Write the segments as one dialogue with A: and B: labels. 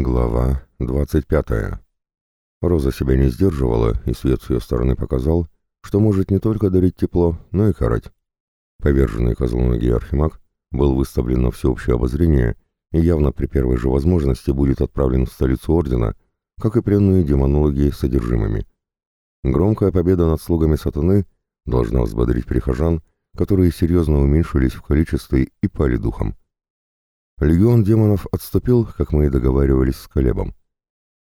A: Глава 25. Роза себя не сдерживала, и свет с ее стороны показал, что может не только дарить тепло, но и карать. Поверженный козлоногий архимаг был выставлен на всеобщее обозрение и явно при первой же возможности будет отправлен в столицу Ордена, как и пленные демонологи с содержимыми. Громкая победа над слугами сатаны должна взбодрить прихожан, которые серьезно уменьшились в количестве и пали духом. Легион демонов отступил, как мы и договаривались с Колебом.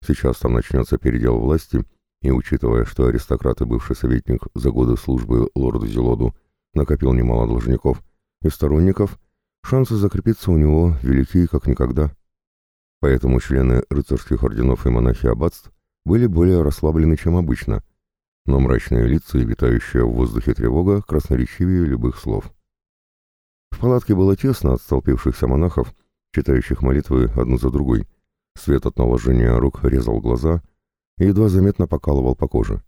A: Сейчас там начнется передел власти, и учитывая, что аристократ и бывший советник за годы службы лорду Зелоду накопил немало должников и сторонников, шансы закрепиться у него велики как никогда. Поэтому члены рыцарских орденов и монахи аббатств были более расслаблены, чем обычно, но мрачные лица и витающая в воздухе тревога красноречивее любых слов. В палатке было тесно от столпившихся монахов, читающих молитвы одну за другой. Свет от наложения рук резал глаза и едва заметно покалывал по коже.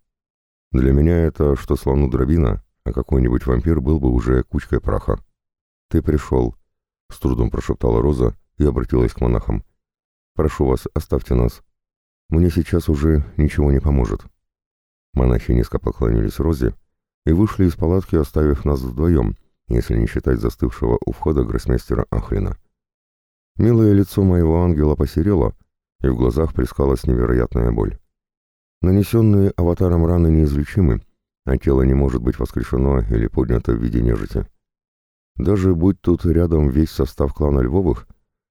A: Для меня это что слону дробина, а какой-нибудь вампир был бы уже кучкой праха. «Ты пришел», — с трудом прошептала Роза и обратилась к монахам. «Прошу вас, оставьте нас. Мне сейчас уже ничего не поможет». Монахи низко поклонились Розе и вышли из палатки, оставив нас вдвоем, если не считать застывшего у входа гроссмейстера Ахрина. Милое лицо моего ангела посерело, и в глазах плескалась невероятная боль. Нанесенные аватаром раны неизлечимы, а тело не может быть воскрешено или поднято в виде нежити. Даже будь тут рядом весь состав клана Львовых,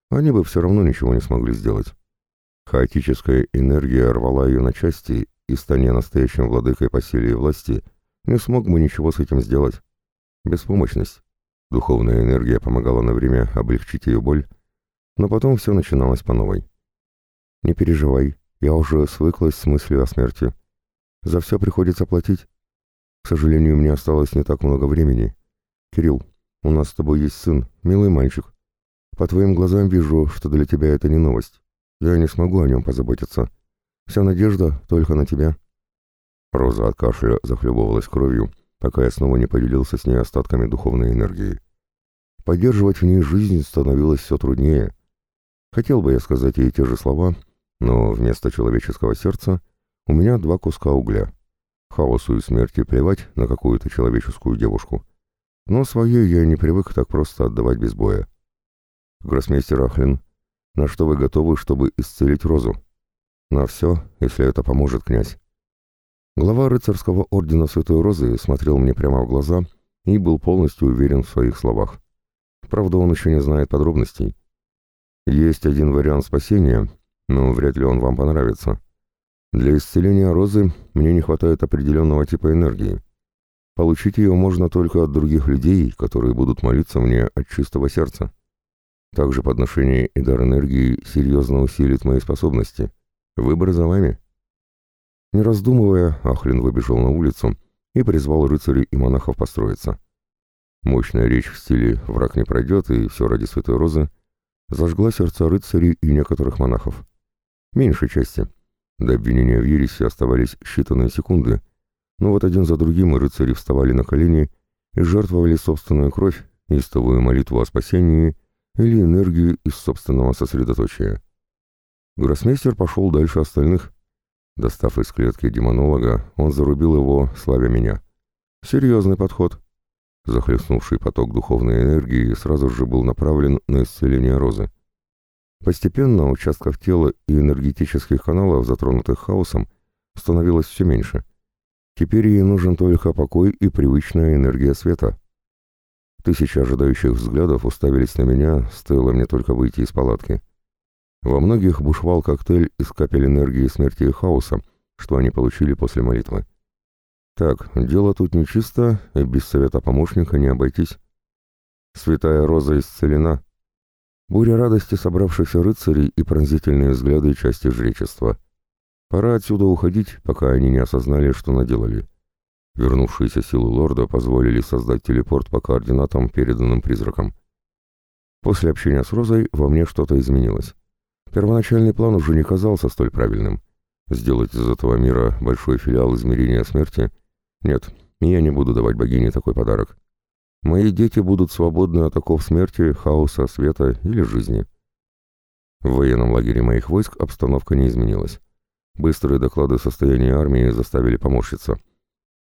A: они бы все равно ничего не смогли сделать. Хаотическая энергия рвала ее на части, и, станя настоящим владыкой по силе и власти, не смог бы ничего с этим сделать. Беспомощность. Духовная энергия помогала на время облегчить ее боль, но потом все начиналось по новой. «Не переживай, я уже свыклась с мыслью о смерти. За все приходится платить. К сожалению, мне осталось не так много времени. Кирилл, у нас с тобой есть сын, милый мальчик. По твоим глазам вижу, что для тебя это не новость. Я не смогу о нем позаботиться. Вся надежда только на тебя». Роза от кашля захлебывалась кровью, пока я снова не поделился с ней остатками духовной энергии. Поддерживать в ней жизнь становилось все труднее, Хотел бы я сказать ей те же слова, но вместо человеческого сердца у меня два куска угля. Хаосу и смерти плевать на какую-то человеческую девушку. Но свое я не привык так просто отдавать без боя. Гроссмейстер Ахлин, на что вы готовы, чтобы исцелить Розу? На все, если это поможет, князь. Глава рыцарского ордена Святой Розы смотрел мне прямо в глаза и был полностью уверен в своих словах. Правда, он еще не знает подробностей. Есть один вариант спасения, но вряд ли он вам понравится. Для исцеления розы мне не хватает определенного типа энергии. Получить ее можно только от других людей, которые будут молиться мне от чистого сердца. Также подношение и дар энергии серьезно усилит мои способности. Выбор за вами. Не раздумывая, Ахлин выбежал на улицу и призвал рыцарей и монахов построиться. Мощная речь в стиле «враг не пройдет» и «все ради святой розы» зажгла сердца рыцарей и некоторых монахов. Меньшей части. До обвинения в ереси оставались считанные секунды, но вот один за другим рыцари вставали на колени и жертвовали собственную кровь, истовую молитву о спасении или энергию из собственного сосредоточия. Гроссмейстер пошел дальше остальных. Достав из клетки демонолога, он зарубил его, славя меня. Серьезный подход. Захлестнувший поток духовной энергии сразу же был направлен на исцеление розы. Постепенно участков тела и энергетических каналов, затронутых хаосом, становилось все меньше. Теперь ей нужен только покой и привычная энергия света. Тысячи ожидающих взглядов уставились на меня, стоило мне только выйти из палатки. Во многих бушевал коктейль из капель энергии смерти и хаоса, что они получили после молитвы. Так, дело тут нечисто, и без совета помощника не обойтись. Святая Роза исцелена. Буря радости собравшихся рыцарей и пронзительные взгляды части жречества. Пора отсюда уходить, пока они не осознали, что наделали. Вернувшиеся силы лорда позволили создать телепорт по координатам, переданным призракам. После общения с Розой во мне что-то изменилось. Первоначальный план уже не казался столь правильным. Сделать из этого мира большой филиал измерения смерти — нет, я не буду давать богине такой подарок. Мои дети будут свободны от оков смерти, хаоса, света или жизни. В военном лагере моих войск обстановка не изменилась. Быстрые доклады состояния армии заставили поморщиться.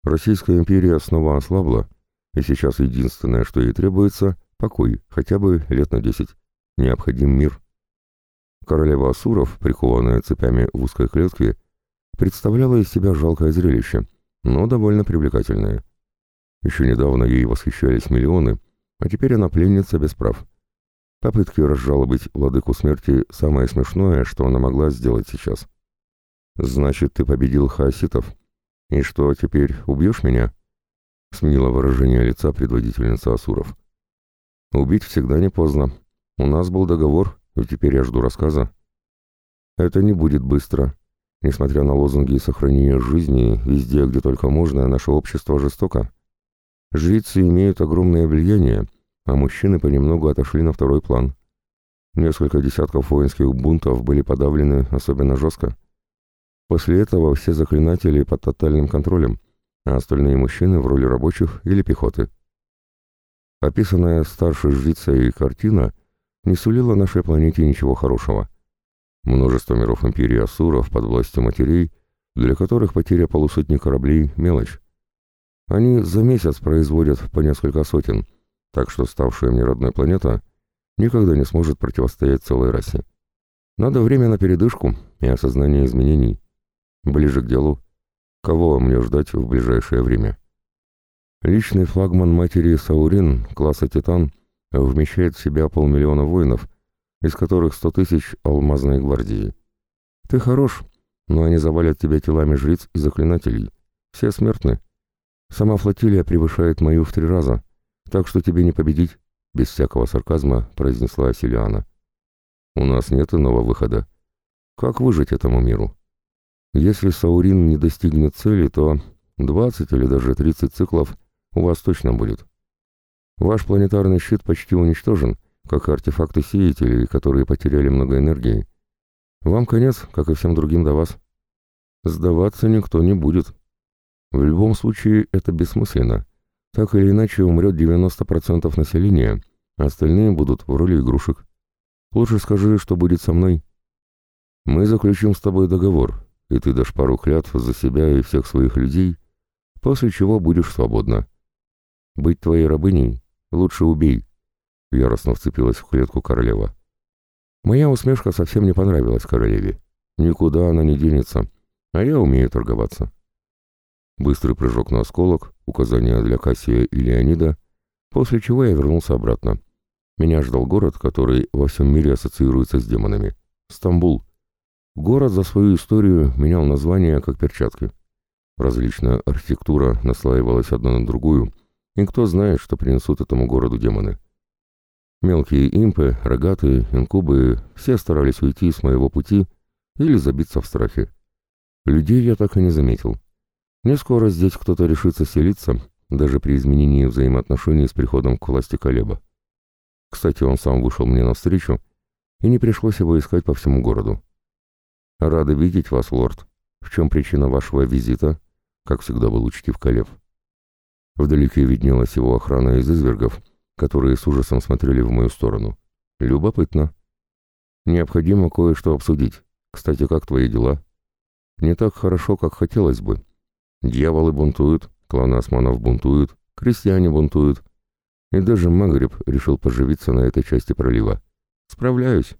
A: Российская империя снова ослабла, и сейчас единственное, что ей требуется — покой, хотя бы лет на десять. Необходим мир. Королева Асуров, прикованная цепями в узкой клетке, представляла из себя жалкое зрелище, но довольно привлекательное. Еще недавно ей восхищались миллионы, а теперь она пленница без прав. Попытки разжалобить владыку смерти — самое смешное, что она могла сделать сейчас. «Значит, ты победил хаоситов? И что, теперь убьешь меня?» — сменила выражение лица предводительница Асуров. «Убить всегда не поздно. У нас был договор, и теперь я жду рассказа». «Это не будет быстро. Несмотря на лозунги сохранения жизни, везде, где только можно, наше общество жестоко. Жрицы имеют огромное влияние, а мужчины понемногу отошли на второй план. Несколько десятков воинских бунтов были подавлены особенно жестко. После этого все заклинатели под тотальным контролем, а остальные мужчины в роли рабочих или пехоты. Описанная старшей жрицей картина не сулила нашей планете ничего хорошего. Множество миров империи Асуров под властью матерей, для которых потеря полусотни кораблей – мелочь. Они за месяц производят по несколько сотен – так что ставшая мне родной планета никогда не сможет противостоять целой расе. Надо время на передышку и осознание изменений. Ближе к делу. Кого мне ждать в ближайшее время? Личный флагман матери Саурин, класса «Титан», вмещает в себя полмиллиона воинов, из которых сто тысяч алмазной гвардии. Ты хорош, но они завалят тебя телами жриц и заклинателей. Все смертны. Сама флотилия превышает мою в три раза, так что тебе не победить, без всякого сарказма произнесла Силиана. У нас нет иного выхода. Как выжить этому миру? Если Саурин не достигнет цели, то 20 или даже 30 циклов у вас точно будет. Ваш планетарный щит почти уничтожен, как и артефакты сеятелей, которые потеряли много энергии. Вам конец, как и всем другим до вас. Сдаваться никто не будет. В любом случае это бессмысленно. Так или иначе умрет 90% населения, а остальные будут в роли игрушек. Лучше скажи, что будет со мной. Мы заключим с тобой договор, и ты дашь пару клятв за себя и всех своих людей, после чего будешь свободна. Быть твоей рабыней лучше убей. Яростно вцепилась в клетку королева. Моя усмешка совсем не понравилась королеве. Никуда она не денется, а я умею торговаться. Быстрый прыжок на осколок, указания для Кассия и Леонида, после чего я вернулся обратно. Меня ждал город, который во всем мире ассоциируется с демонами. Стамбул. Город за свою историю менял название как перчатки. Различная архитектура наслаивалась одна на другую, и кто знает, что принесут этому городу демоны. Мелкие импы, рогатые, инкубы все старались уйти с моего пути или забиться в страхе. Людей я так и не заметил. Не скоро здесь кто-то решится селиться, даже при изменении взаимоотношений с приходом к власти Колеба. Кстати, он сам вышел мне навстречу, и не пришлось его искать по всему городу. «Рады видеть вас, лорд. В чем причина вашего визита?» Как всегда был учтив Колеб. Вдалеке виднелась его охрана из извергов, которые с ужасом смотрели в мою сторону. Любопытно. Необходимо кое-что обсудить. Кстати, как твои дела? Не так хорошо, как хотелось бы. Дьяволы бунтуют, кланы османов бунтуют, крестьяне бунтуют. И даже Магриб решил поживиться на этой части пролива. Справляюсь.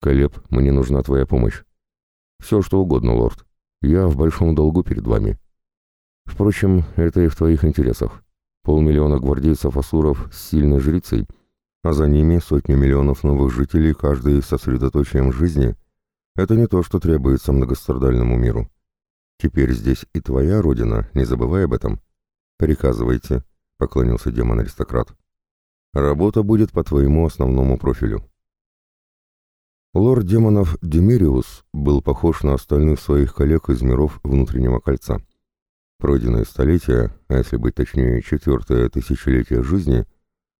A: Колеб, мне нужна твоя помощь. Все, что угодно, лорд. Я в большом долгу перед вами. Впрочем, это и в твоих интересах. Полмиллиона гвардейцев-асуров с сильной жрицей, а за ними сотни миллионов новых жителей, каждый сосредоточием жизни, это не то, что требуется многострадальному миру. Теперь здесь и твоя родина, не забывай об этом. Приказывайте, поклонился демон-аристократ. Работа будет по твоему основному профилю. Лорд демонов Демириус был похож на остальных своих коллег из миров внутреннего кольца. Пройденные столетия, а если быть точнее четвертое тысячелетие жизни,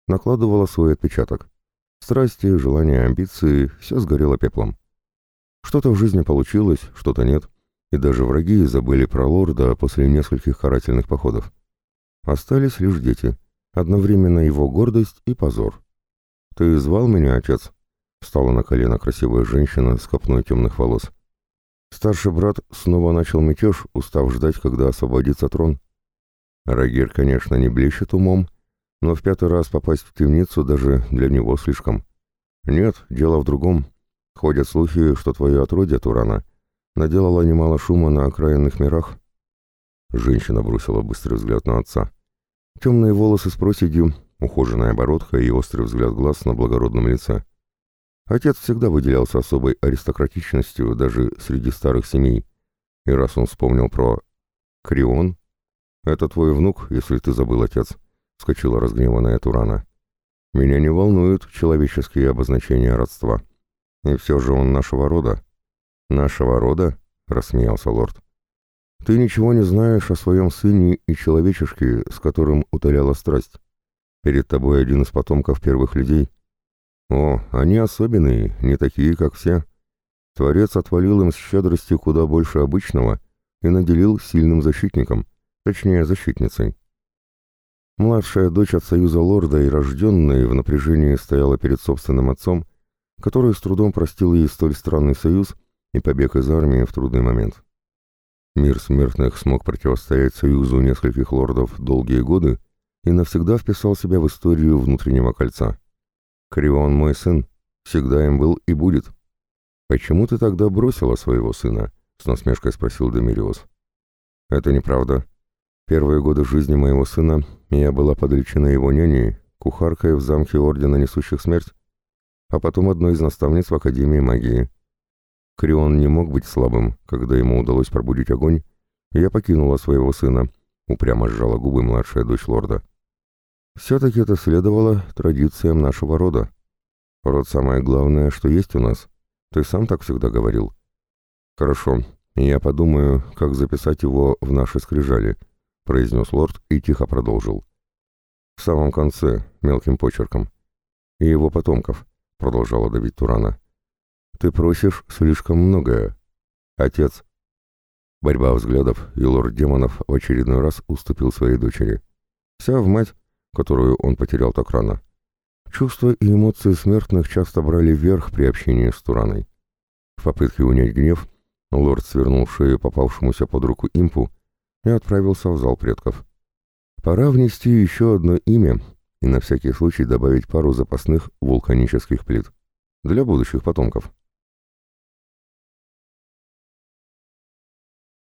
A: накладывало свой отпечаток. Страсти, желания, амбиции — все сгорело пеплом. Что-то в жизни получилось, что-то нет — и даже враги забыли про лорда после нескольких карательных походов. Остались лишь дети, одновременно его гордость и позор. «Ты звал меня, отец?» Встала на колено красивая женщина с копной темных волос. Старший брат снова начал мятеж, устав ждать, когда освободится трон. Рагир, конечно, не блещет умом, но в пятый раз попасть в темницу даже для него слишком. Нет, дело в другом. Ходят слухи, что твое отродье, Турана, наделало немало шума на окраинных мирах. Женщина бросила быстрый взгляд на отца. Темные волосы с проседью, ухоженная бородка и острый взгляд глаз на благородном лице. Отец всегда выделялся особой аристократичностью даже среди старых семей. И раз он вспомнил про Крион, это твой внук, если ты забыл, отец, вскочила разгневанная Турана. Меня не волнуют человеческие обозначения родства. И все же он нашего рода. Нашего рода? рассмеялся лорд. Ты ничего не знаешь о своем сыне и человечешке, с которым утоляла страсть. Перед тобой один из потомков первых людей. О, они особенные, не такие, как все. Творец отвалил им с щедростью куда больше обычного и наделил сильным защитником, точнее, защитницей. Младшая дочь от союза лорда и рожденная в напряжении стояла перед собственным отцом, который с трудом простил ей столь странный союз и побег из армии в трудный момент. Мир смертных смог противостоять союзу нескольких лордов долгие годы и навсегда вписал себя в историю внутреннего кольца. Крион мой сын, всегда им был и будет. Почему ты тогда бросила своего сына? С насмешкой спросил Демириус. Это неправда. Первые годы жизни моего сына я была подлечена его няней, кухаркой в замке Ордена Несущих Смерть, а потом одной из наставниц в Академии Магии. Крион не мог быть слабым, когда ему удалось пробудить огонь, и я покинула своего сына, упрямо сжала губы младшая дочь лорда. Все-таки это следовало традициям нашего рода. Род самое главное, что есть у нас. Ты сам так всегда говорил. Хорошо, я подумаю, как записать его в наши скрижали, произнес лорд и тихо продолжил. В самом конце, мелким почерком. И его потомков, продолжала давить Турана. Ты просишь слишком многое. Отец. Борьба взглядов, и лорд демонов в очередной раз уступил своей дочери. Вся в мать, которую он потерял так рано. Чувства и эмоции смертных часто брали верх при общении с Тураной. В попытке унять гнев, лорд свернул шею попавшемуся под руку импу и отправился в зал предков. Пора внести еще одно имя и на всякий случай добавить пару запасных вулканических плит для будущих потомков.